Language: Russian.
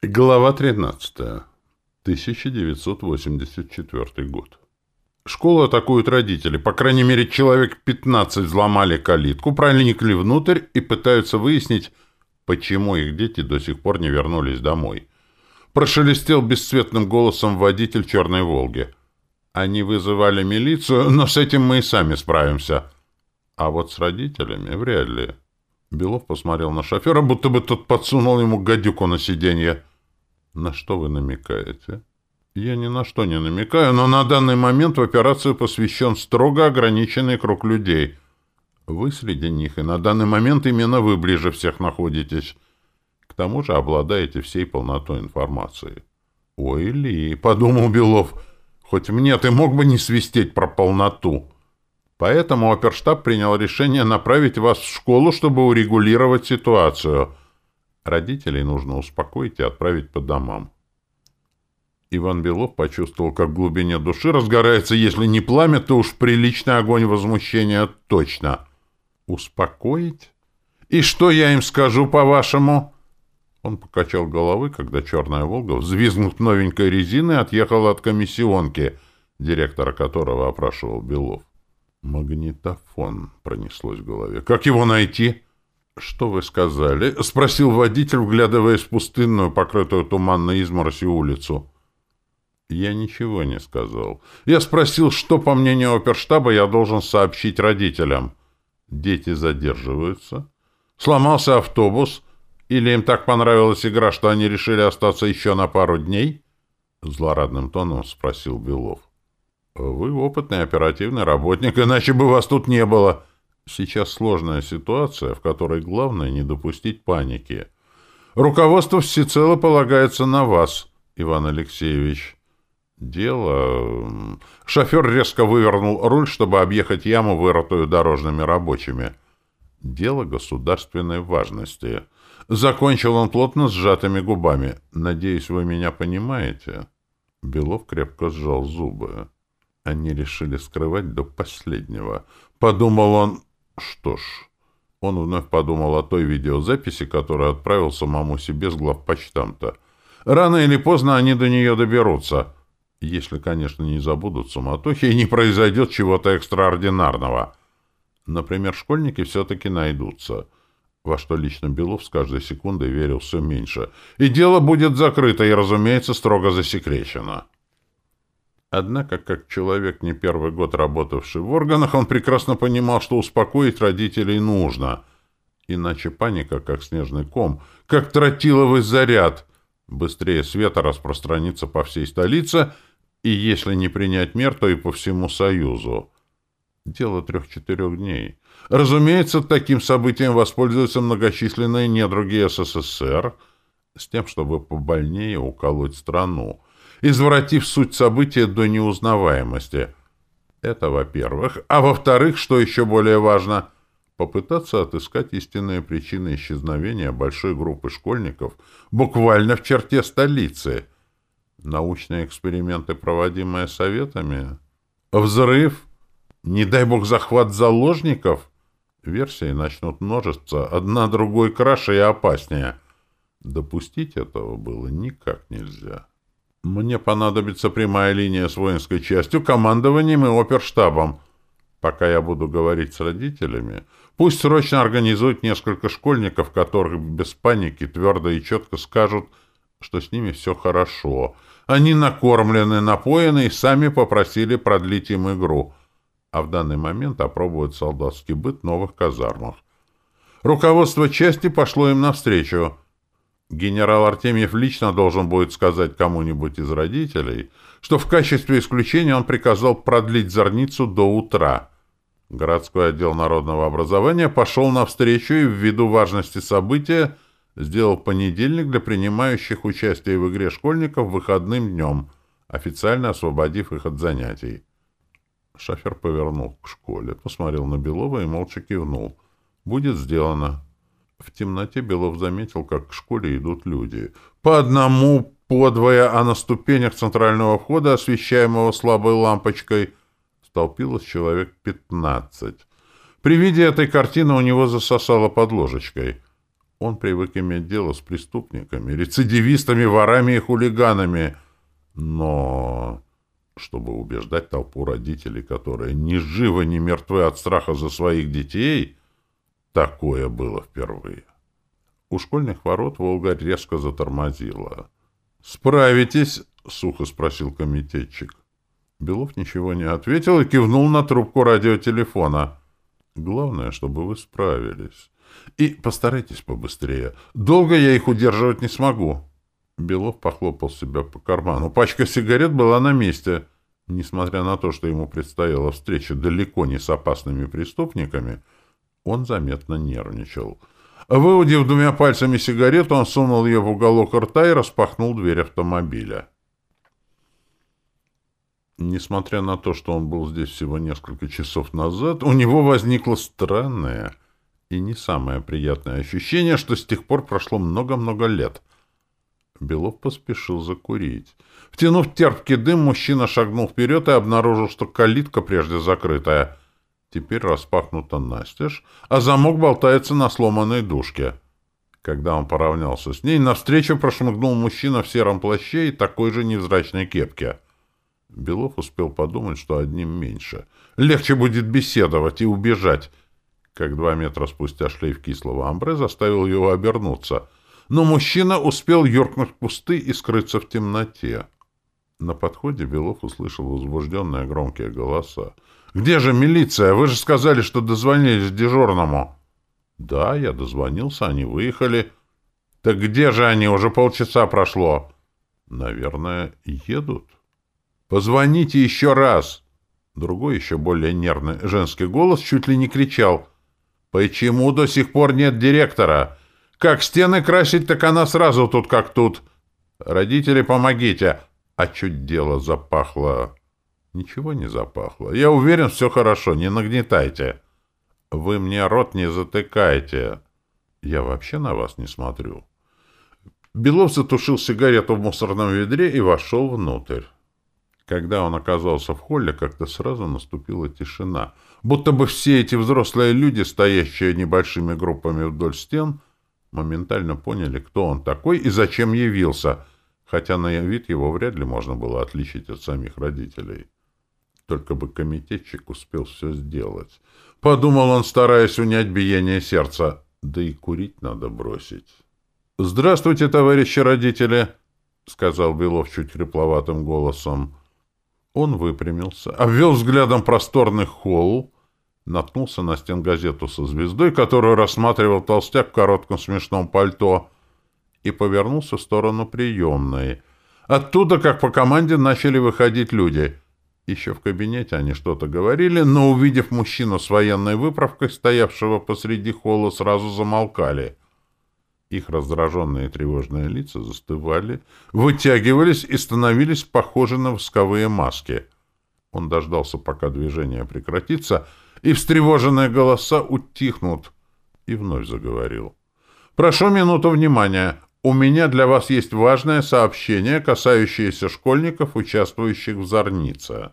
Глава 13. 1984 год. Школу атакуют родители. По крайней мере, человек 15 взломали калитку, проникли внутрь и пытаются выяснить, почему их дети до сих пор не вернулись домой. Прошелестел бесцветным голосом водитель «Черной Волги». Они вызывали милицию, но с этим мы и сами справимся. А вот с родителями вряд ли. Белов посмотрел на шофера, будто бы тот подсунул ему гадюку на сиденье. На что вы намекаете? Я ни на что не намекаю, но на данный момент в операцию посвящен строго ограниченный круг людей. Вы среди них, и на данный момент именно вы ближе всех находитесь. К тому же обладаете всей полнотой информации. «Ой, Ли», — подумал Белов, — «хоть мне ты мог бы не свистеть про полноту». Поэтому оперштаб принял решение направить вас в школу, чтобы урегулировать ситуацию — Родителей нужно успокоить и отправить по домам. Иван Белов почувствовал, как в глубине души разгорается, если не пламя, то уж приличный огонь возмущения точно. Успокоить? И что я им скажу, по-вашему? Он покачал головы, когда черная «Волга», взвизгнув новенькой резиной, отъехала от комиссионки, директора которого опрашивал Белов. «Магнитофон» пронеслось в голове. «Как его найти?» «Что вы сказали?» — спросил водитель, вглядываясь в пустынную, покрытую туманной изморосью улицу. Я ничего не сказал. Я спросил, что, по мнению оперштаба, я должен сообщить родителям. Дети задерживаются. Сломался автобус. Или им так понравилась игра, что они решили остаться еще на пару дней? Злорадным тоном спросил Белов. Вы опытный оперативный работник, иначе бы вас тут не было. Сейчас сложная ситуация, в которой главное не допустить паники. Руководство всецело полагается на вас, Иван Алексеевич. Дело... Шофер резко вывернул руль, чтобы объехать яму, вырытую дорожными рабочими. Дело государственной важности. Закончил он плотно сжатыми губами. Надеюсь, вы меня понимаете. Белов крепко сжал зубы. Они решили скрывать до последнего. Подумал он, что ж, он вновь подумал о той видеозаписи, которую отправил самому себе с главпочтамта. Рано или поздно они до нее доберутся. Если, конечно, не забудут суматохи и не произойдет чего-то экстраординарного. Например, школьники все-таки найдутся. Во что лично Белов с каждой секундой верил все меньше. И дело будет закрыто и, разумеется, строго засекречено. Однако, как человек, не первый год работавший в органах, он прекрасно понимал, что успокоить родителей нужно. Иначе паника, как снежный ком, как тротиловый заряд, быстрее света распространится по всей столице, и если не принять мер, то и по всему Союзу. Дело трех-четырех дней. Разумеется, таким событием воспользуются многочисленные недруги СССР с тем, чтобы побольнее уколоть страну извратив суть события до неузнаваемости. Это во-первых. А во-вторых, что еще более важно, попытаться отыскать истинные причины исчезновения большой группы школьников буквально в черте столицы. Научные эксперименты, проводимые советами? Взрыв? Не дай бог захват заложников? Версии начнут множиться, одна другой краше и опаснее. Допустить этого было никак нельзя. Мне понадобится прямая линия с воинской частью, командованием и оперштабом. Пока я буду говорить с родителями, пусть срочно организуют несколько школьников, которых без паники твердо и четко скажут, что с ними все хорошо. Они накормлены, напоены и сами попросили продлить им игру, а в данный момент опробуют солдатский быт новых казармах. Руководство части пошло им навстречу — Генерал Артемьев лично должен будет сказать кому-нибудь из родителей, что в качестве исключения он приказал продлить зорницу до утра. Городской отдел народного образования пошел навстречу и ввиду важности события сделал понедельник для принимающих участие в игре школьников выходным днем, официально освободив их от занятий. Шофер повернул к школе, посмотрел на Белова и молча кивнул. «Будет сделано». В темноте Белов заметил, как к школе идут люди. По одному, по двое, а на ступенях центрального входа, освещаемого слабой лампочкой, столпилось человек пятнадцать. При виде этой картины у него засосало под ложечкой. Он привык иметь дело с преступниками, рецидивистами, ворами и хулиганами. Но чтобы убеждать толпу родителей, которые ни живы, ни мертвы от страха за своих детей, такое было впервые. У школьных ворот Волга резко затормозила. «Справитесь?» — сухо спросил комитетчик. Белов ничего не ответил и кивнул на трубку радиотелефона. «Главное, чтобы вы справились. И постарайтесь побыстрее. Долго я их удерживать не смогу». Белов похлопал себя по карману. Пачка сигарет была на месте. Несмотря на то, что ему предстояла встреча далеко не с опасными преступниками, он заметно нервничал. Выудив двумя пальцами сигарету, он сунул ее в уголок рта и распахнул дверь автомобиля. Несмотря на то, что он был здесь всего несколько часов назад, у него возникло странное и не самое приятное ощущение, что с тех пор прошло много-много лет. Белов поспешил закурить. Втянув терпкий дым, мужчина шагнул вперед и обнаружил, что калитка прежде закрытая. Теперь распахнута настежь, а замок болтается на сломанной дужке. Когда он поравнялся с ней, навстречу прошмыгнул мужчина в сером плаще и такой же невзрачной кепке — Белов успел подумать, что одним меньше. Легче будет беседовать и убежать. Как два метра спустя шлейф кислого амбре заставил его обернуться. Но мужчина успел юркнуть в кусты и скрыться в темноте. На подходе Белов услышал возбужденные громкие голоса. «Где же милиция? Вы же сказали, что дозвонились дежурному». «Да, я дозвонился, они выехали». «Так где же они? Уже полчаса прошло». «Наверное, едут». «Позвоните еще раз!» Другой, еще более нервный женский голос чуть ли не кричал. «Почему до сих пор нет директора? Как стены красить, так она сразу тут как тут. Родители, помогите!» А чуть дело запахло... Ничего не запахло. Я уверен, все хорошо, не нагнетайте. Вы мне рот не затыкайте. Я вообще на вас не смотрю. Белов затушил сигарету в мусорном ведре и вошел внутрь. Когда он оказался в холле, как-то сразу наступила тишина. Будто бы все эти взрослые люди, стоящие небольшими группами вдоль стен, моментально поняли, кто он такой и зачем явился, хотя на вид его вряд ли можно было отличить от самих родителей. Только бы комитетчик успел все сделать. Подумал он, стараясь унять биение сердца. Да и курить надо бросить. «Здравствуйте, товарищи родители!» — сказал Белов чуть хрипловатым голосом. Он выпрямился, обвел взглядом просторный холл, наткнулся на стенгазету со звездой, которую рассматривал толстяк в коротком смешном пальто, и повернулся в сторону приемной. Оттуда, как по команде, начали выходить люди. Еще в кабинете они что-то говорили, но, увидев мужчину с военной выправкой, стоявшего посреди холла, сразу замолкали — их раздраженные тревожные лица застывали, вытягивались и становились похожи на восковые маски. Он дождался, пока движение прекратится, и встревоженные голоса утихнут, и вновь заговорил. «Прошу минуту внимания. У меня для вас есть важное сообщение, касающееся школьников, участвующих в Зорнице».